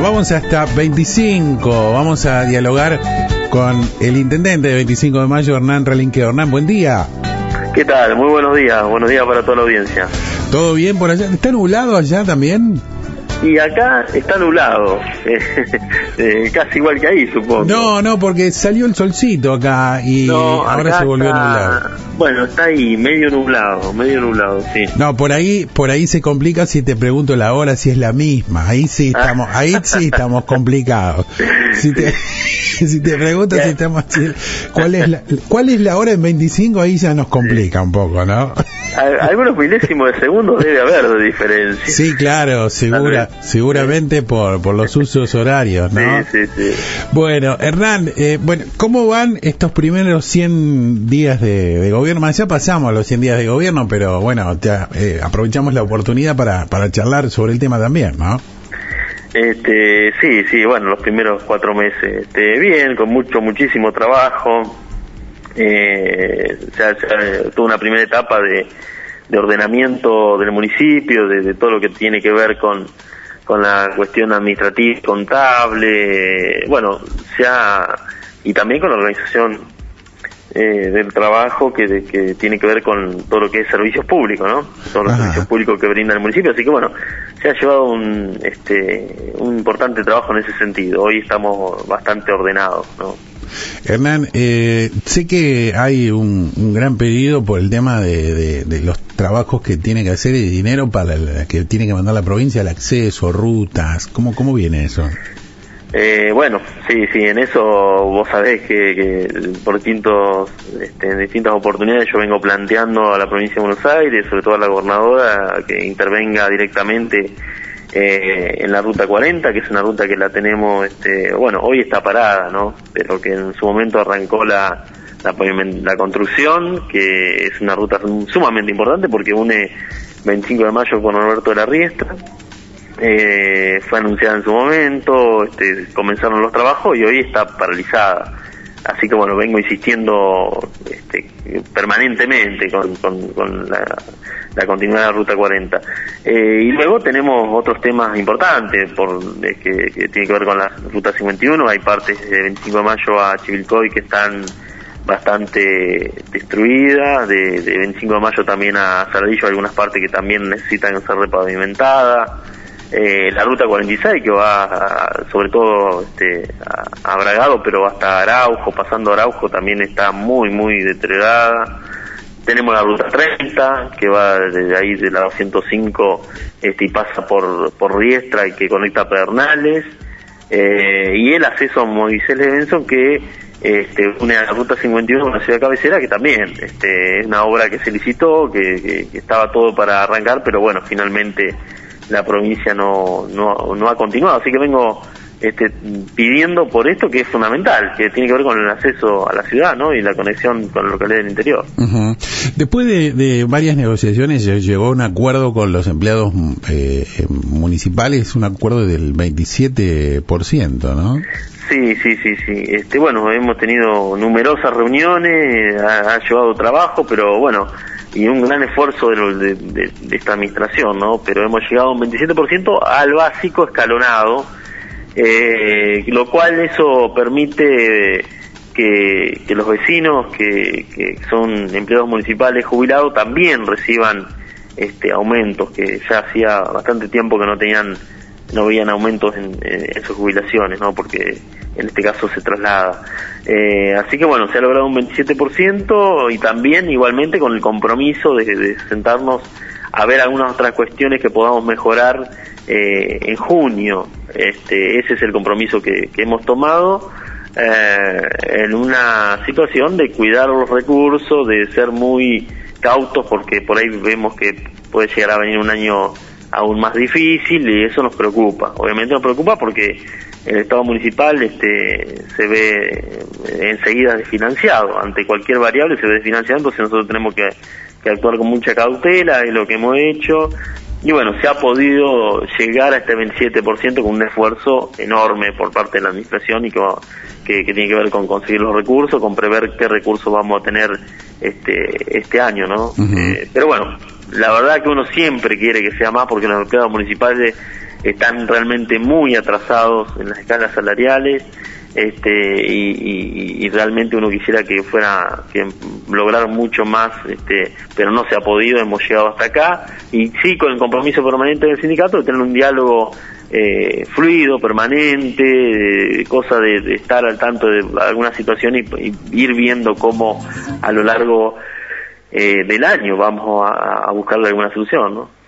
Vamos hasta 25. Vamos a dialogar con el intendente de 25 de mayo, Hernán Relinque. Hernán, buen día. ¿Qué tal? Muy buenos días. Buenos días para toda la audiencia. ¿Todo bien por allá? ¿Está nublado allá también? Y acá está nublado, eh, casi igual que ahí, supongo. No, no, porque salió el solcito acá y ahora se volvió a nublar. Bueno, está ahí, medio nublado, medio nublado, sí. No, por ahí, por ahí se complica si te pregunto la hora, si es la misma. Ahí sí ah. estamos, ahí sí estamos complicados. Si te, si te pregunto si estamos, cuál es la, cuál es la hora en 25, ahí ya nos complica un poco, ¿no? Algunos milésimos de segundo debe haber de diferencia. Sí, claro, segura, seguramente por, por los usos horarios, ¿no? Sí, sí, sí. Bueno, Hernán, eh, bueno, ¿cómo van estos primeros 100 días de, gobierno? Ya pasamos los 100 días de gobierno, pero bueno, ya, eh, aprovechamos la oportunidad para, para charlar sobre el tema también, ¿no? Este, sí, sí, bueno, los primeros cuatro meses, este, bien, con mucho, muchísimo trabajo, eh, ya, toda una primera etapa de, ordenamiento del municipio, de, todo lo que tiene que ver con, con la cuestión administrativa, contable, bueno, ya, y también con la organización eh, del trabajo que, que tiene que ver con todo lo que es servicios públicos, ¿no? Todos los servicios públicos que brinda el municipio, así que bueno, se ha llevado un, este, un importante trabajo en ese sentido. Hoy estamos bastante ordenados, ¿no? Hernán, eh, sé que hay un, gran pedido por el tema de, los trabajos que tiene que hacer y dinero para que tiene que mandar la provincia, el acceso, rutas. ¿Cómo, cómo viene eso? Eh, bueno, sí, sí, en eso vos sabés que, por distintos, este, en distintas oportunidades yo vengo planteando a la provincia de Buenos Aires, sobre todo a la gobernadora, que intervenga directamente eh, en la ruta 40, que es una ruta que la tenemos, este, bueno, hoy está parada, ¿no? Pero que en su momento arrancó la, la, construcción, que es una ruta sumamente importante porque une 25 de mayo con Alberto de la Riestra. Eh, fue anunciada en su momento, este, comenzaron los trabajos y hoy está paralizada. Así que bueno, vengo insistiendo este, permanentemente con, la, continuidad de la Ruta 40. Eh, y luego tenemos otros temas importantes por, que, que tienen que ver con la Ruta 51. Hay partes de 25 de mayo a Chivilcoy que están bastante destruidas, de, de 25 de mayo también a Saladillo algunas partes que también necesitan ser repavimentadas eh, la ruta 46 que va sobre todo este, a, Bragado, pero hasta Araujo, pasando Araujo también está muy, muy deteriorada. Tenemos la ruta 30 que va desde ahí de la 205 este, y pasa por, por Riestra y que conecta a Pedernales. Eh, y el acceso a Moisés Benson que este, une a la ruta 51 con la ciudad cabecera que también este, es una obra que se licitó, que estaba todo para arrancar, pero bueno, finalmente la provincia no, no, no ha continuado. Así que vengo este, pidiendo por esto que es fundamental, que tiene que ver con el acceso a la ciudad ¿no? y la conexión con la localidad del interior. Después de, varias negociaciones llegó un acuerdo con los empleados eh, municipales, un acuerdo del 27%, ¿no? Sí, sí, sí, sí. Este, bueno, hemos tenido numerosas reuniones, ha, llevado trabajo, pero bueno, y un gran esfuerzo de, de, esta administración, ¿no? Pero hemos llegado a un 27% al básico escalonado, eh, lo cual eso permite que, los vecinos que, que, son empleados municipales jubilados también reciban este aumentos que ya hacía bastante tiempo que no tenían no veían aumentos en, en sus jubilaciones, ¿no? Porque en este caso se traslada. Eh, así que bueno, se ha logrado un 27% y también igualmente con el compromiso de, sentarnos a ver algunas otras cuestiones que podamos mejorar eh, en junio. Este, ese es el compromiso que, hemos tomado eh, en una situación de cuidar los recursos, de ser muy cautos porque por ahí vemos que puede llegar a venir un año aún más difícil y eso nos preocupa. Obviamente nos preocupa porque el Estado municipal este, se ve enseguida desfinanciado. Ante cualquier variable se ve desfinanciado, entonces nosotros tenemos que, actuar con mucha cautela, es lo que hemos hecho. Y bueno, se ha podido llegar a este 27% con un esfuerzo enorme por parte de la administración y que, que, tiene que ver con conseguir los recursos, con prever qué recursos vamos a tener este, este año, ¿no? Eh, pero bueno, la verdad que uno siempre quiere que sea más porque los empleados municipales están realmente muy atrasados en las escalas salariales este y, realmente uno quisiera que fuera que lograr mucho más este pero no se ha podido hemos llegado hasta acá y sí con el compromiso permanente del sindicato de tener un diálogo eh, fluido permanente cosa de, estar al tanto de alguna situación y, ir viendo cómo a lo largo eh, del año vamos a, a buscarle alguna solución no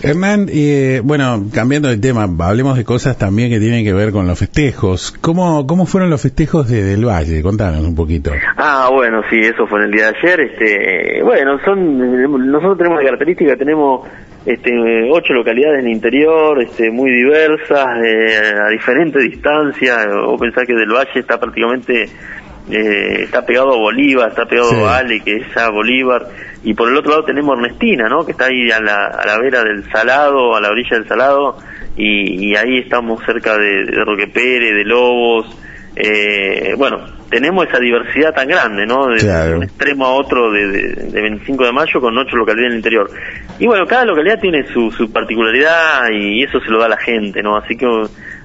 Hernán, eh, bueno, cambiando de tema, hablemos de cosas también que tienen que ver con los festejos. ¿Cómo, cómo fueron los festejos de, del Valle? Contanos un poquito. Ah, bueno, sí, eso fue en el día de ayer. Este, bueno, son, nosotros tenemos la característica, tenemos este, ocho localidades en el interior, este, muy diversas, eh, a diferentes distancias. O pensar que del Valle está prácticamente eh, está pegado a Bolívar, está pegado a Ale, que es a Bolívar, y por el otro lado tenemos Ernestina, ¿no? que está ahí a la, a la vera del Salado, a la orilla del Salado, y, ahí estamos cerca de, Roque Pérez, de Lobos, eh, bueno, tenemos esa diversidad tan grande, ¿no? De, un extremo a otro de, de, 25 de mayo con ocho localidades en el interior. Y bueno, cada localidad tiene su, su particularidad y eso se lo da a la gente, ¿no? Así que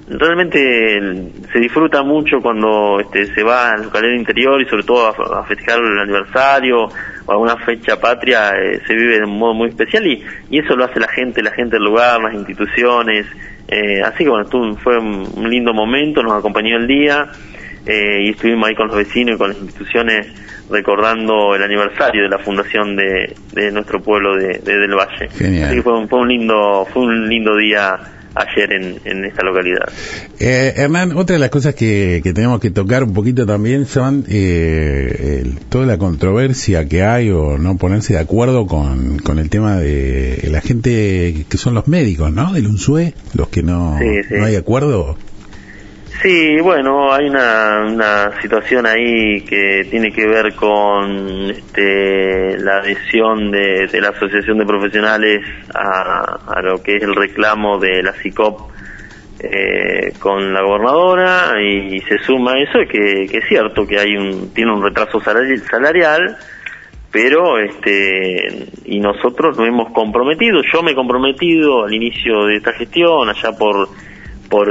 realmente se disfruta mucho cuando este, se va al localidad interior y sobre todo a, festejar el aniversario o alguna fecha patria, eh, se vive de un modo muy especial y, y eso lo hace la gente, la gente del lugar, las instituciones. Eh, así que bueno, fue un, lindo momento, nos acompañó el día eh, y estuvimos ahí con los vecinos y con las instituciones recordando el aniversario de la fundación de, de nuestro pueblo de, del Valle. Así que fue, fue un lindo, fue un lindo día ayer en, en esta localidad. Eh, Hernán, otra de las cosas que, que, tenemos que tocar un poquito también son eh, toda la controversia que hay o no ponerse de acuerdo con, con el tema de la gente que son los médicos, ¿no? Del UNSUE, los que no, no hay acuerdo. Sí, bueno, hay una, una situación ahí que tiene que ver con este, la adhesión de, la Asociación de Profesionales a, a, lo que es el reclamo de la CICOP eh, con la gobernadora y, se suma eso que, que es cierto que hay un tiene un retraso salarial pero este y nosotros nos hemos comprometido. Yo me he comprometido al inicio de esta gestión allá por por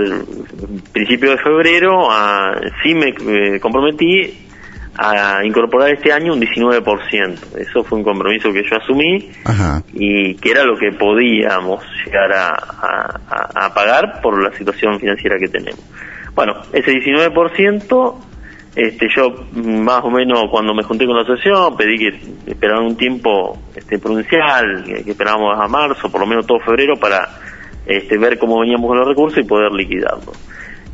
principio de febrero a, sí me eh, comprometí a incorporar este año un 19%. Eso fue un compromiso que yo asumí y que era lo que podíamos llegar a, a, pagar por la situación financiera que tenemos. Bueno, ese 19%, este, yo más o menos cuando me junté con la asociación pedí que esperaran un tiempo este, prudencial, que, que esperábamos a marzo, por lo menos todo febrero, para este, ver cómo veníamos con los recursos y poder liquidarlo.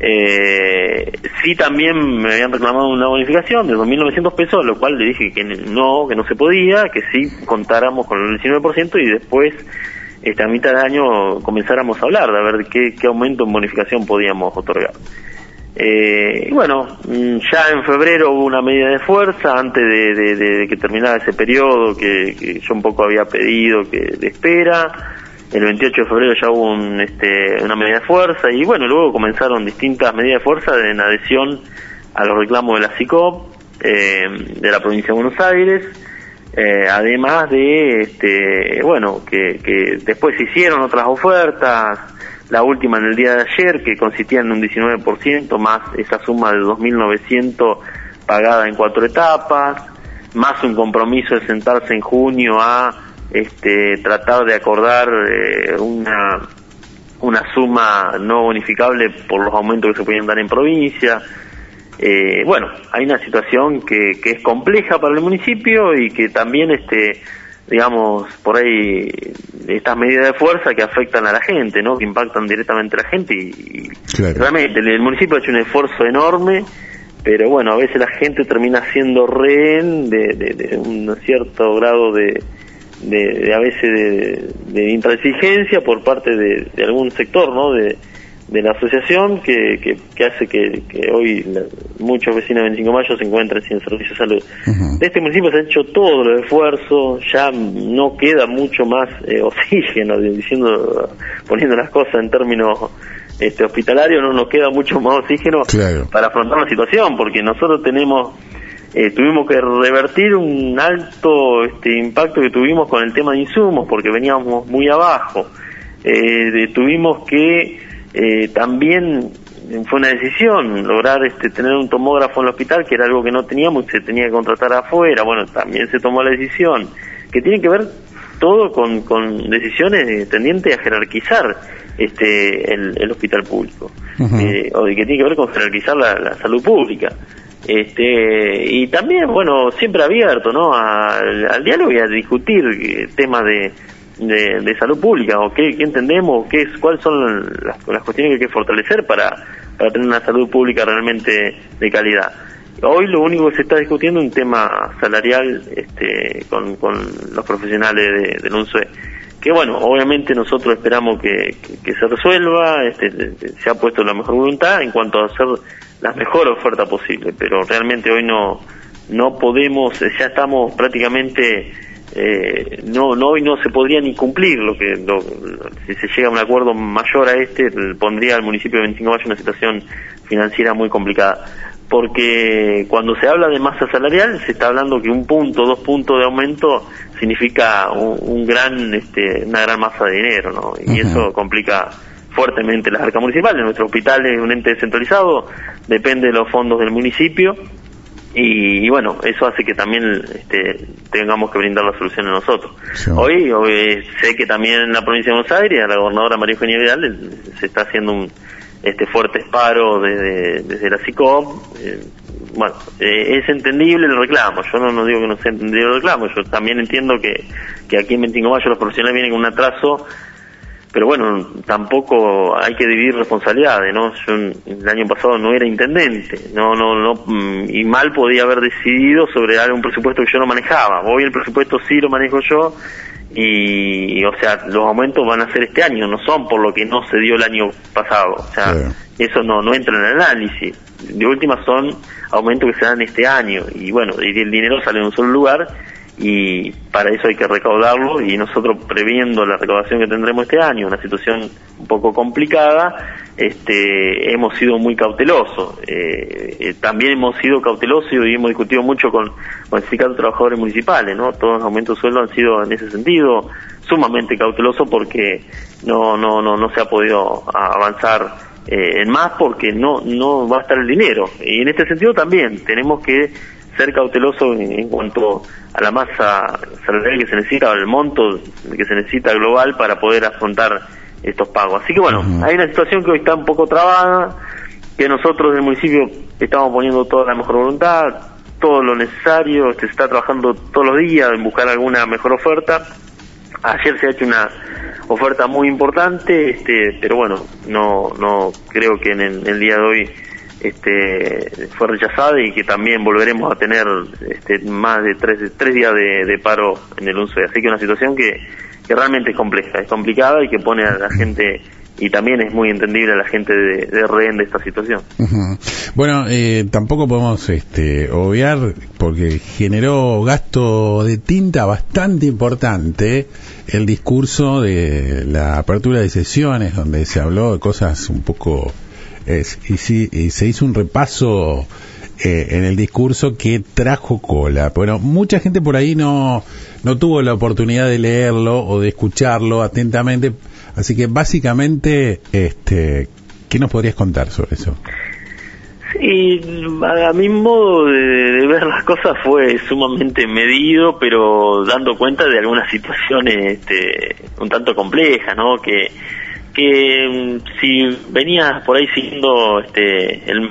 Eh, sí también me habían reclamado una bonificación de 2.900 pesos, lo cual le dije que no, que no se podía, que sí contáramos con el 19% y después, este, a mitad de año, comenzáramos a hablar de ver qué, qué aumento en bonificación podíamos otorgar. Eh, y bueno, mm, ya en febrero hubo una medida de fuerza antes de, que terminara ese periodo que, que, yo un poco había pedido que de espera el 28 de febrero ya hubo un, este, una medida de fuerza y bueno, luego comenzaron distintas medidas de fuerza en adhesión a los reclamos de la CICOP, eh, de la provincia de Buenos Aires, eh, además de, este, bueno, que, que después se hicieron otras ofertas, la última en el día de ayer, que consistía en un 19%, más esa suma de 2.900 pagada en cuatro etapas, más un compromiso de sentarse en junio a este, tratar de acordar eh, una, una suma no bonificable por los aumentos que se podían dar en provincia. Eh, bueno, hay una situación que, que es compleja para el municipio y que también, este, digamos, por ahí estas medidas de fuerza que afectan a la gente, ¿no? Que impactan directamente a la gente y, realmente el, municipio ha hecho un esfuerzo enorme pero bueno, a veces la gente termina siendo rehén de, de un cierto grado de, de, a veces de, intransigencia por parte de, algún sector ¿no? de, la asociación que, que, hace que, hoy muchos vecinos de 25 de mayo se encuentren sin servicio de salud. De este municipio se ha hecho todo el esfuerzo, ya no queda mucho más eh, oxígeno, diciendo, poniendo las cosas en términos este, hospitalarios, no nos queda mucho más oxígeno para afrontar la situación, porque nosotros tenemos eh, tuvimos que revertir un alto este, impacto que tuvimos con el tema de insumos porque veníamos muy abajo. eh, tuvimos que eh, también fue una decisión lograr este, tener un tomógrafo en el hospital, que era algo que no teníamos se tenía que contratar afuera. Bueno, también se tomó la decisión, que tiene que ver todo con, con decisiones tendientes a jerarquizar este el, hospital público, eh, o que tiene que ver con jerarquizar la, salud pública. Este, y también, bueno, siempre abierto, ¿no? al diálogo y a discutir temas de, de, salud pública o qué, entendemos, qué es, cuáles son las, las, cuestiones que hay que fortalecer para, para tener una salud pública realmente de calidad. Hoy lo único que se está discutiendo es un tema salarial este, con, con los profesionales de, del UNSUE, que bueno, obviamente nosotros esperamos que, que, se resuelva, este, se ha puesto la mejor voluntad en cuanto a hacer la mejor oferta posible, pero realmente hoy no, no podemos, ya estamos prácticamente eh, no, no hoy no se podría ni cumplir lo que si se llega a un acuerdo mayor a este pondría al municipio de 25 Mayo en una situación financiera muy complicada porque cuando se habla de masa salarial se está hablando que un punto dos puntos de aumento significa un, gran este, una gran masa de dinero ¿no? y eso complica fuertemente las arcas municipales nuestro hospital es un ente descentralizado depende de los fondos del municipio. Y, bueno, eso hace que también este, tengamos que brindar la solución a nosotros. Hoy, hoy, sé que también en la provincia de Buenos Aires, a la gobernadora María Eugenia Vidal, se está haciendo un este fuerte paro desde, desde la CICOP. Eh, bueno, eh, es entendible el reclamo, yo no, no digo que no sea entendible el reclamo, yo también entiendo que, que aquí en 25 de mayo los profesionales vienen con un atraso pero bueno, tampoco hay que dividir responsabilidades, ¿no? Yo el año pasado no era intendente, no, no, no, mm, y mal podía haber decidido sobre un presupuesto que yo no manejaba. Hoy el presupuesto sí lo manejo yo, y, o sea, los aumentos van a ser este año, no son por lo que no se dio el año pasado, o sea, eso no, no entra en el análisis. De última son aumentos que se dan este año, y bueno, y el dinero sale en un solo lugar, y para eso hay que recaudarlo y nosotros previendo la recaudación que tendremos este año, una situación un poco complicada, este, hemos sido muy cautelosos. Eh, eh, también hemos sido cautelosos y hemos discutido mucho con, con el sindicato de trabajadores municipales, ¿no? Todos los aumentos de sueldo han sido en ese sentido sumamente cautelosos porque no, no, no, no se ha podido avanzar eh, en más porque no, no va a estar el dinero. Y en este sentido también tenemos que ser cauteloso en, cuanto a la masa salarial que se necesita o el monto que se necesita global para poder afrontar estos pagos. Así que bueno, hay una situación que hoy está un poco trabada, que nosotros del municipio estamos poniendo toda la mejor voluntad, todo lo necesario, se está trabajando todos los días en buscar alguna mejor oferta. Ayer se ha hecho una oferta muy importante, este, pero bueno, no, no creo que en el día de hoy este, fue rechazada y que también volveremos a tener este, más de tres, tres días de, paro en el UNSUE. Así que una situación que, realmente es compleja, es complicada y que pone a la gente y también es muy entendible a la gente de, de rehén de esta situación. Bueno, eh, tampoco podemos este, obviar, porque generó gasto de tinta bastante importante el discurso de la apertura de sesiones, donde se habló de cosas un poco y, sí, y se hizo un repaso eh, en el discurso que trajo cola. Bueno, mucha gente por ahí no, no tuvo la oportunidad de leerlo o de escucharlo atentamente, así que básicamente, este, ¿qué nos podrías contar sobre eso? Sí, a mi modo de, ver las cosas fue sumamente medido, pero dando cuenta de algunas situaciones este, un tanto complejas, ¿no? Que que mm, si venías por ahí siguiendo este el,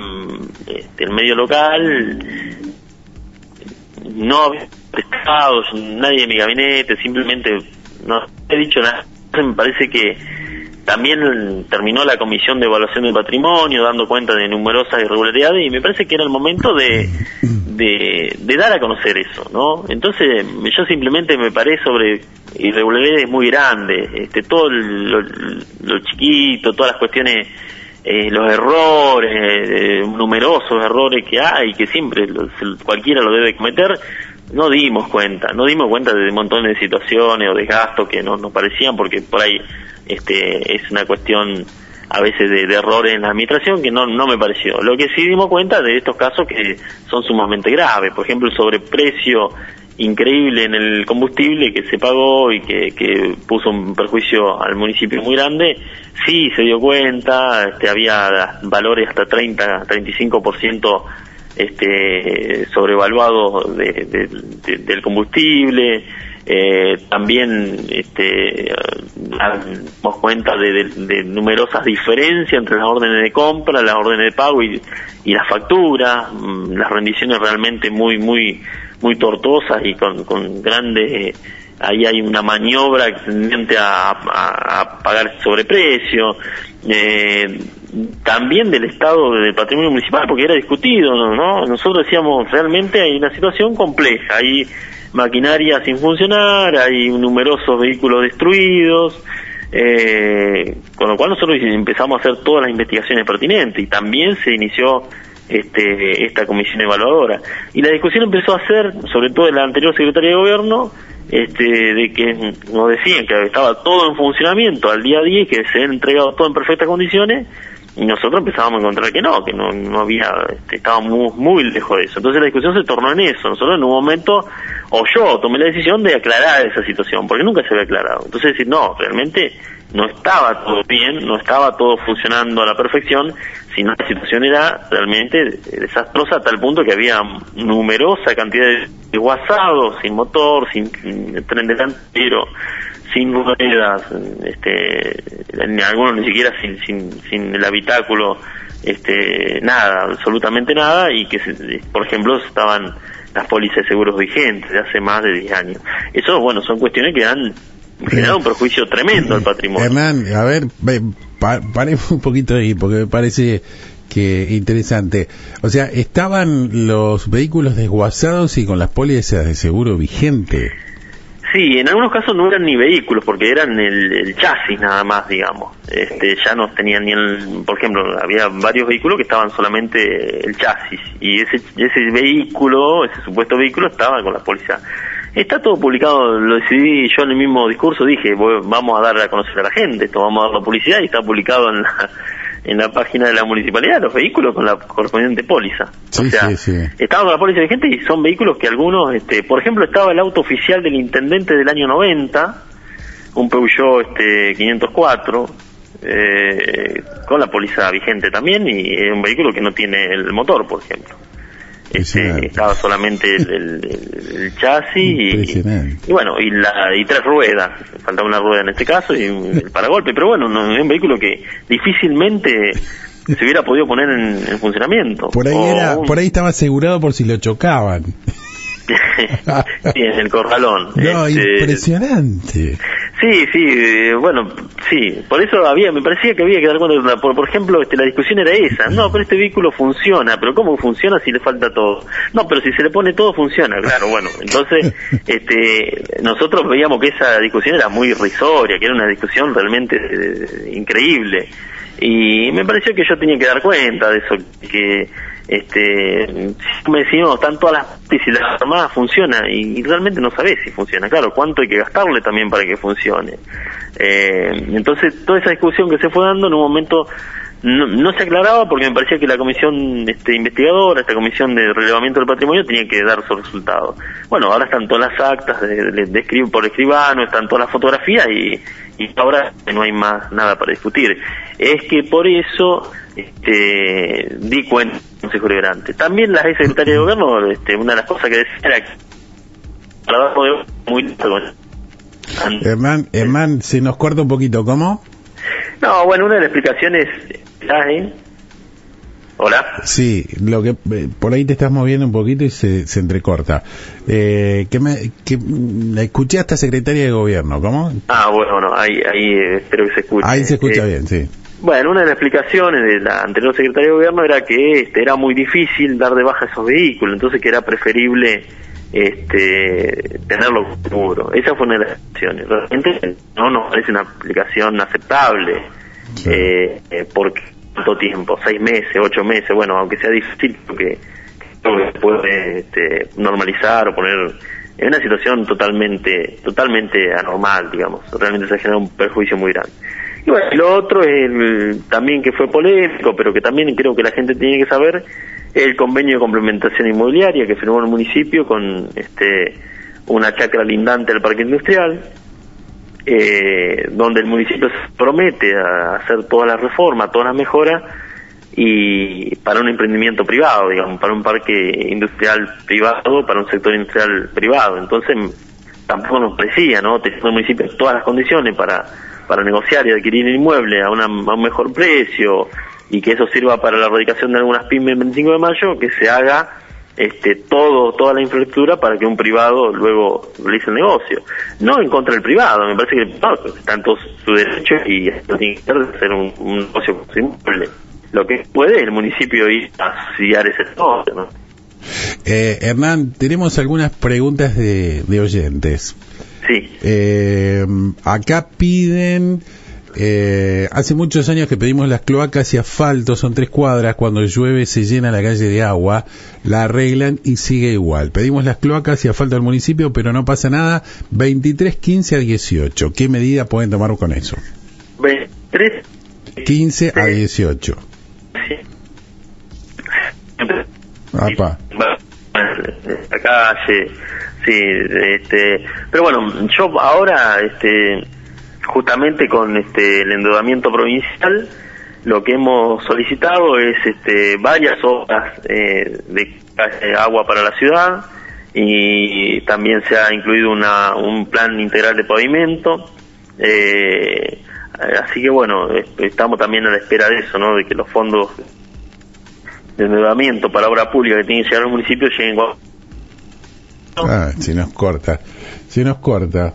este, el medio local no había prestado nadie de mi gabinete simplemente no he dicho nada. Me parece que también terminó la comisión de evaluación del patrimonio dando cuenta de numerosas irregularidades y me parece que era el momento de, de, dar a conocer eso, ¿no? Entonces yo simplemente me paré sobre irregularidades muy grandes, este, todo lo, chiquito, todas las cuestiones, eh, los errores, eh, numerosos errores que hay, que siempre cualquiera lo debe cometer, no dimos cuenta, no dimos cuenta de un montón de situaciones o de gastos que no nos parecían porque por ahí este, es una cuestión a veces de, errores en la administración que no, no me pareció. Lo que sí dimos cuenta de estos casos que son sumamente graves, por ejemplo el sobreprecio increíble en el combustible que se pagó y que, que puso un perjuicio al municipio muy grande, sí se dio cuenta, este, había valores hasta 30, 35% este, sobrevaluados de, del combustible, eh, también este, damos cuenta de, numerosas diferencias entre las órdenes de compra, las órdenes de pago y, las facturas, mm, las rendiciones realmente muy, muy, muy tortuosas y con, con grandes ahí hay una maniobra tendiente a, a, pagar sobreprecio, eh, también del estado del patrimonio municipal, porque era discutido, ¿no? Nosotros decíamos, realmente hay una situación compleja, hay maquinaria sin funcionar, hay numerosos vehículos destruidos, eh, con lo cual nosotros empezamos a hacer todas las investigaciones pertinentes y también se inició este, esta comisión evaluadora. Y la discusión empezó a ser, sobre todo en la anterior secretaria de gobierno, este, de que nos decían que estaba todo en funcionamiento al día a día y que se había entregado todo en perfectas condiciones y nosotros empezábamos a encontrar que no, que no, no había, este, estábamos muy, lejos de eso. Entonces la discusión se tornó en eso. Nosotros en un momento, o yo tomé la decisión de aclarar esa situación, porque nunca se había aclarado. Entonces decir, no, realmente no estaba todo bien, no estaba todo funcionando a la perfección, sino la situación era realmente desastrosa a tal punto que había numerosa cantidad de guasados, sin motor, sin tren delantero, sin ruedas, este, algunos ni siquiera sin, sin, sin el habitáculo, este, nada, absolutamente nada, y que, por ejemplo, estaban las pólizas de seguros vigentes de hace más de 10 años. Eso, bueno, son cuestiones que han generado un perjuicio tremendo al patrimonio. Hernán, a ver, paremos un poquito ahí, porque me parece que interesante. O sea, estaban los vehículos desguazados y con las pólizas de seguro vigente. Sí, en algunos casos no eran ni vehículos, porque eran el, chasis nada más, digamos. Este, ya no tenían ni el, por ejemplo, había varios vehículos que estaban solamente el chasis, y ese, ese vehículo, ese supuesto vehículo estaba con la póliza. Está todo publicado, lo decidí yo en el mismo discurso, dije, vamos a dar a conocer a la gente, esto vamos a dar la publicidad y está publicado en la, en la página de la municipalidad los vehículos con la correspondiente póliza. o sea, sí, con la póliza vigente y son vehículos que algunos, este, por ejemplo, estaba el auto oficial del intendente del año 90, un Peugeot este 504, eh, con la póliza vigente también y es un vehículo que no tiene el motor, por ejemplo. Este, estaba solamente el, chasis y, bueno y la y tres ruedas. Faltaba una rueda en este caso y el paragolpe pero bueno no, es un vehículo que difícilmente se hubiera podido poner en, funcionamiento. Por ahí era por ahí estaba asegurado por si lo chocaban sí, en el corralón. No, este, impresionante. Sí, sí, eh, bueno, sí, por eso había, me parecía que había que dar cuenta, por, por ejemplo, este, la discusión era esa, no, pero este vehículo funciona, pero ¿cómo funciona si le falta todo? No, pero si se le pone todo funciona, claro, bueno, entonces, este, nosotros veíamos que esa discusión era muy irrisoria, que era una discusión realmente eh, increíble, y me pareció que yo tenía que dar cuenta de eso, que este como decimos están todas las y la armada funciona y, realmente no sabes si funciona claro cuánto hay que gastarle también para que funcione eh, entonces toda esa discusión que se fue dando en un momento no, se aclaraba porque me parecía que la comisión este, investigadora, esta comisión de relevamiento del patrimonio tenía que dar su resultado. Bueno, ahora están todas las actas de, de, por escribano, están todas las fotografías y, y ahora no hay más nada para discutir. Es que por eso este, di cuenta del Consejo Liberante. También la ex secretaria de Gobierno, este, una de las cosas que decía era que muy Herman, Herman, se nos corta un poquito, ¿cómo? No, bueno, una de las explicaciones... ¿eh? Hola. Sí, lo que eh, por ahí te estás moviendo un poquito y se, se entrecorta. Eh, que me que la escuché a esta secretaria de gobierno, ¿cómo? Ah, bueno, bueno ahí, ahí eh, espero que se escuche. Ahí se escucha bien, sí. Bueno, una de las explicaciones de la anterior secretaria de gobierno era que este, era muy difícil dar de baja esos vehículos, entonces que era preferible este, tenerlo seguro. Esa fue una de las explicaciones. Realmente no nos parece una aplicación aceptable, eh, eh, porque tanto tiempo, seis meses, ocho meses, bueno, aunque sea difícil, porque se puede este, normalizar o poner en una situación totalmente, totalmente anormal, digamos. Realmente se ha generado un perjuicio muy grande. Y bueno, lo otro es también que fue polémico, pero que también creo que la gente tiene que saber, el convenio de complementación inmobiliaria que firmó el municipio con este una chacra lindante al parque industrial, eh, donde el municipio promete a hacer toda la reforma, todas las mejoras, y para un emprendimiento privado, digamos, para un parque industrial privado, para un sector industrial privado. Entonces, tampoco nos parecía, ¿no? Teniendo el municipio todas las condiciones para, para negociar y adquirir el inmueble a, una, a un mejor precio y que eso sirva para la erradicación de algunas pymes el 25 de mayo, que se haga este, todo, toda la infraestructura para que un privado luego realice el negocio. No en contra del privado, me parece que no, está en todo su derecho y tiene que hacer un, un negocio posible. Lo que puede el municipio ir a asociar ese negocio, ¿no? Eh, Hernán, tenemos algunas preguntas de, de oyentes. Sí. Eh, acá piden eh, hace muchos años que pedimos las cloacas y asfalto, son tres cuadras, cuando llueve se llena la calle de agua, la arreglan y sigue igual. Pedimos las cloacas y asfalto al municipio, pero no pasa nada, 23, 15 a 18. ¿Qué medida pueden tomar con eso? 23, 15 a 18. sí. Apa. la calle, sí, este, pero bueno, yo ahora, este, justamente con este el endeudamiento provincial, lo que hemos solicitado es este varias obras eh, de eh, agua para la ciudad y también se ha incluido una, un plan integral de pavimento. Eh, así que bueno, est- estamos también a la espera de eso, ¿no? De que los fondos de endeudamiento para obra pública que tienen que llegar al municipio lleguen. Ah, si nos corta. Si nos corta.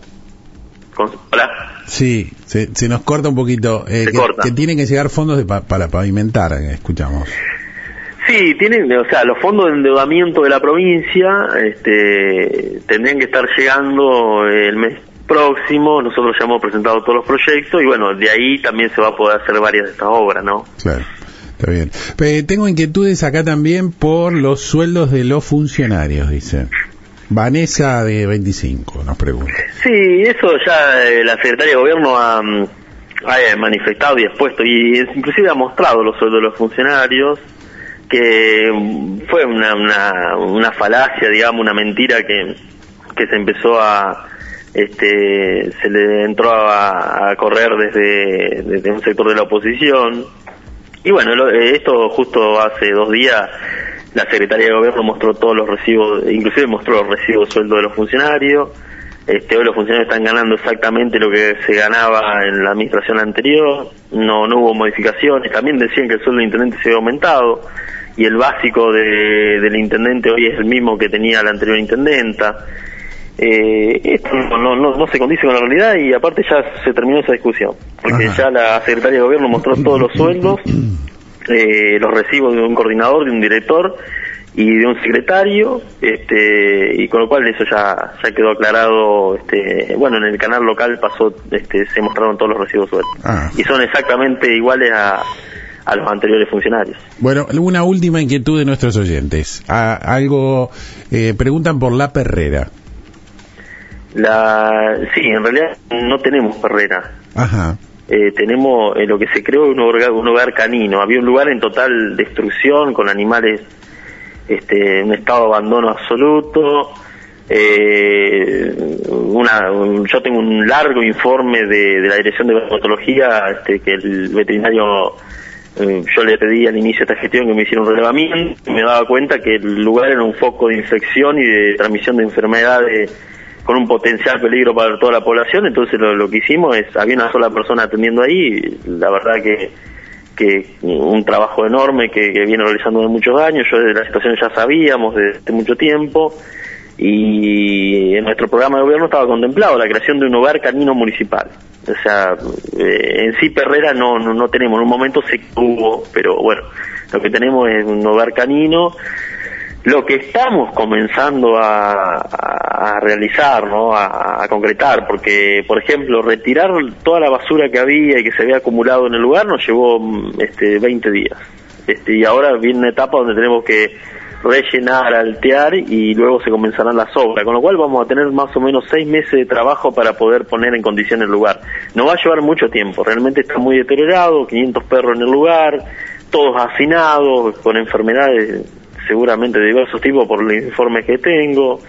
Hola. Sí, se, se nos corta un poquito. Eh, Se que, corta. que tienen que llegar fondos de pa- para pavimentar, eh, escuchamos. Sí, tienen, o sea, los fondos de endeudamiento de la provincia este, tendrían que estar llegando el mes próximo. Nosotros ya hemos presentado todos los proyectos y bueno, de ahí también se va a poder hacer varias de estas obras, ¿no? Claro, está bien. Eh, tengo inquietudes acá también por los sueldos de los funcionarios, dice. Vanessa de 25 nos pregunta. Sí, eso ya eh, la Secretaría de Gobierno ha, mm, eh, manifestado y expuesto y inclusive ha mostrado los sueldos de los funcionarios que mm, fue una, una, una falacia, digamos, una mentira que, que se empezó a este se le entró a, a correr desde, desde un sector de la oposición y bueno, lo- eh, esto justo hace dos días la Secretaría de Gobierno mostró todos los recibos, inclusive mostró los recibos de sueldo de los funcionarios. Este, hoy los funcionarios están ganando exactamente lo que se ganaba en la administración anterior, no, no hubo modificaciones, también decían que el sueldo del intendente se había aumentado y el básico de- del intendente hoy es el mismo que tenía la anterior intendenta. Eh, esto no, no, no, se condice con la realidad y aparte ya se terminó esa discusión, porque Ajá. ya la Secretaría de Gobierno mostró todos los sueldos eh, los recibos de un coordinador, de un director y de un secretario, este, y con lo cual eso ya, ya quedó aclarado, este, bueno, en el canal local pasó, este, se mostraron todos los recibos sueltos. Ah. Y son exactamente iguales a, a los anteriores funcionarios. Bueno, una última inquietud de nuestros oyentes. A- algo, eh, preguntan por la perrera. La, sí, en realidad no tenemos perrera. Ajá. Eh, tenemos eh, lo que se creó un hogar, un hogar canino. Había un lugar en total destrucción con animales este, un estado de abandono absoluto. Eh, una, un- yo tengo un largo informe de, de la Dirección de Dermatología este, que el veterinario, eh, yo le pedí al inicio de esta gestión que me hiciera un relevamiento y me daba cuenta que el lugar era un foco de infección y de transmisión de enfermedades con un potencial peligro para toda la población, entonces lo, que hicimos es, había una sola persona atendiendo ahí, la verdad que, que un trabajo enorme que, viene realizando de muchos años, yo de la situación ya sabíamos desde mucho tiempo, y en nuestro programa de gobierno estaba contemplado la creación de un hogar canino municipal. O sea, eh, en sí Perrera no, no, no tenemos, en un momento se hubo, pero bueno, lo que tenemos es un hogar canino, lo que estamos comenzando a- a realizar, ¿no? A, a concretar, porque, por ejemplo, retirar toda la basura que había y que se había acumulado en el lugar nos llevó mm, este, 20 días. Este, y ahora viene una etapa donde tenemos que rellenar, altear y luego se comenzarán las obras, con lo cual vamos a tener más o menos seis meses de trabajo para poder poner en condición el lugar. No va a llevar mucho tiempo, realmente está muy deteriorado, 500 perros en el lugar, todos hacinados, con enfermedades seguramente de diversos tipos por los informes que tengo.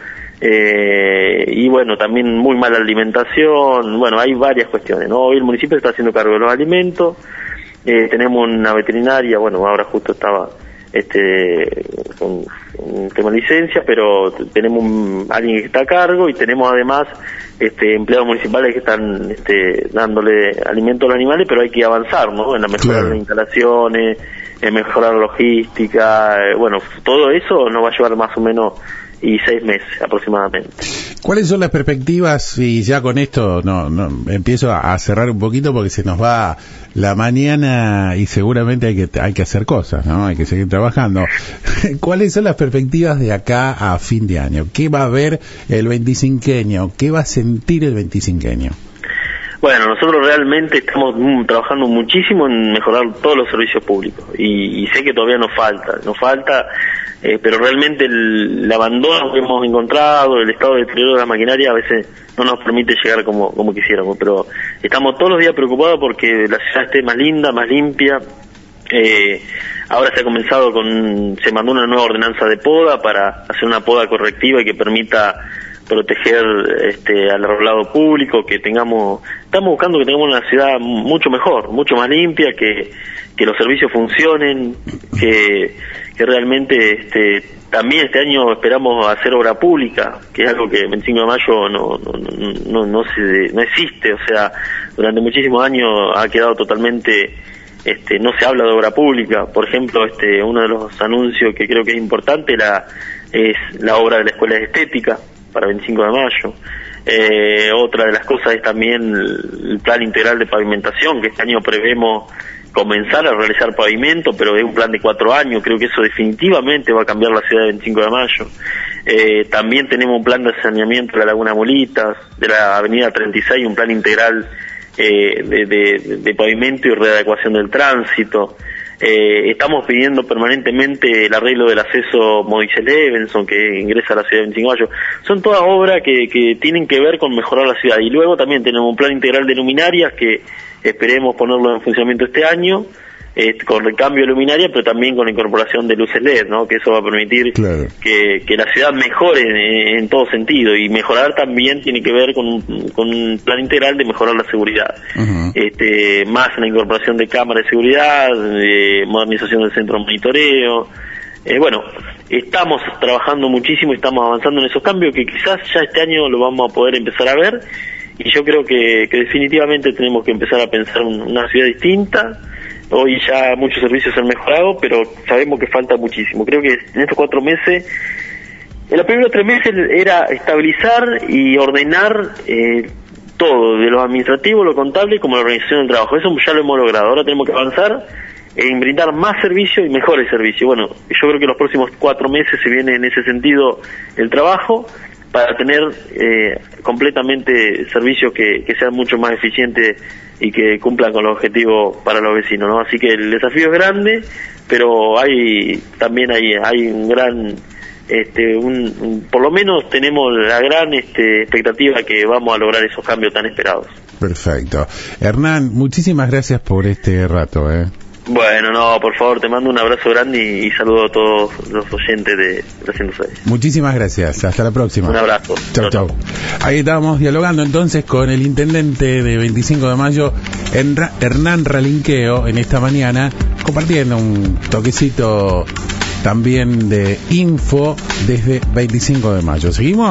Eh, y bueno, también muy mala alimentación, bueno, hay varias cuestiones, ¿no? Hoy el municipio está haciendo cargo de los alimentos, eh, tenemos una veterinaria, bueno, ahora justo estaba este con un tema de licencia, pero tenemos un, alguien que está a cargo y tenemos además este empleados municipales que están este, dándole alimento a los animales, pero hay que avanzar, ¿no? En la mejora de las instalaciones, en mejorar la logística, eh, bueno, todo eso nos va a llevar más o menos y seis meses aproximadamente. ¿Cuáles son las perspectivas? Y ya con esto no, no empiezo a, cerrar un poquito porque se nos va la mañana y seguramente hay que hay que hacer cosas, ¿no? Hay que seguir trabajando. ¿Cuáles son las perspectivas de acá a fin de año? ¿Qué va a ver el 25 ¿Qué va a sentir el 25 bueno, nosotros realmente estamos mm, trabajando muchísimo en mejorar todos los servicios públicos y, sé que todavía nos falta, nos falta, eh, pero realmente el, abandono que hemos encontrado, el estado de deterioro de la maquinaria a veces no nos permite llegar como, como quisiéramos, pero estamos todos los días preocupados porque la ciudad esté más linda, más limpia. Eh, ahora se ha comenzado con, se mandó una nueva ordenanza de poda para hacer una poda correctiva y que permita proteger este, al arreglado público, que tengamos, estamos buscando que tengamos una ciudad mucho mejor, mucho más limpia, que, que los servicios funcionen, que, que realmente este, también este año esperamos hacer obra pública, que es algo que el 25 de mayo no, no, no, no, se, no existe, o sea, durante muchísimos años ha quedado totalmente este, no se habla de obra pública. Por ejemplo, este, uno de los anuncios que creo que es importante la, es la obra de la escuela de estética, para 25 de mayo. Eh, otra de las cosas es también el plan integral de pavimentación, que este año prevemos comenzar a realizar pavimento, pero es un plan de cuatro años, creo que eso definitivamente va a cambiar la ciudad de 25 de mayo. Eh, también tenemos un plan de saneamiento de la Laguna Molitas, de la Avenida 36, un plan integral eh, de, de, pavimento y readecuación del tránsito. Eh, estamos pidiendo permanentemente el arreglo del acceso Modice Levenson que ingresa a la ciudad de 25 de mayo. Son todas obras que, que tienen que ver con mejorar la ciudad. Y luego también tenemos un plan integral de luminarias que esperemos ponerlo en funcionamiento este año eh, con el cambio de luminaria, pero también con la incorporación de luces LED, ¿no? Que eso va a permitir que, que, la ciudad mejore en, todo sentido y mejorar también tiene que ver con, con un plan integral de mejorar la seguridad. este, más la incorporación de cámaras de seguridad, de modernización del centro de monitoreo. Eh, bueno, estamos trabajando muchísimo estamos avanzando en esos cambios que quizás ya este año lo vamos a poder empezar a ver y yo creo que, que definitivamente tenemos que empezar a pensar una ciudad distinta, Hoy ya muchos servicios han mejorado, pero sabemos que falta muchísimo. Creo que en estos cuatro meses, en los primeros tres meses era estabilizar y ordenar eh, todo, de lo administrativo, lo contable, como la organización del trabajo. Eso ya lo hemos logrado. Ahora tenemos que avanzar en brindar más servicios y mejores servicios. Bueno, yo creo que los próximos cuatro meses se viene en ese sentido el trabajo para tener eh, completamente servicios que, sean mucho más eficientes y que cumplan con los objetivos para los vecinos, ¿no? Así que el desafío es grande, pero hay también hay, hay un gran este, un, por lo menos tenemos la gran este, expectativa que vamos a lograr esos cambios tan esperados. Perfecto. Hernán, muchísimas gracias por este rato. ¿eh? Bueno, no, por favor, te mando un abrazo grande y, saludo a todos los oyentes de la 106. Muchísimas gracias, hasta la próxima. Un abrazo. Chau, chau. Ahí estamos dialogando entonces con el intendente de 25 de mayo, Hernán Ralinqueo, en esta mañana, compartiendo un toquecito también de info desde 25 de mayo. ¿Seguimos?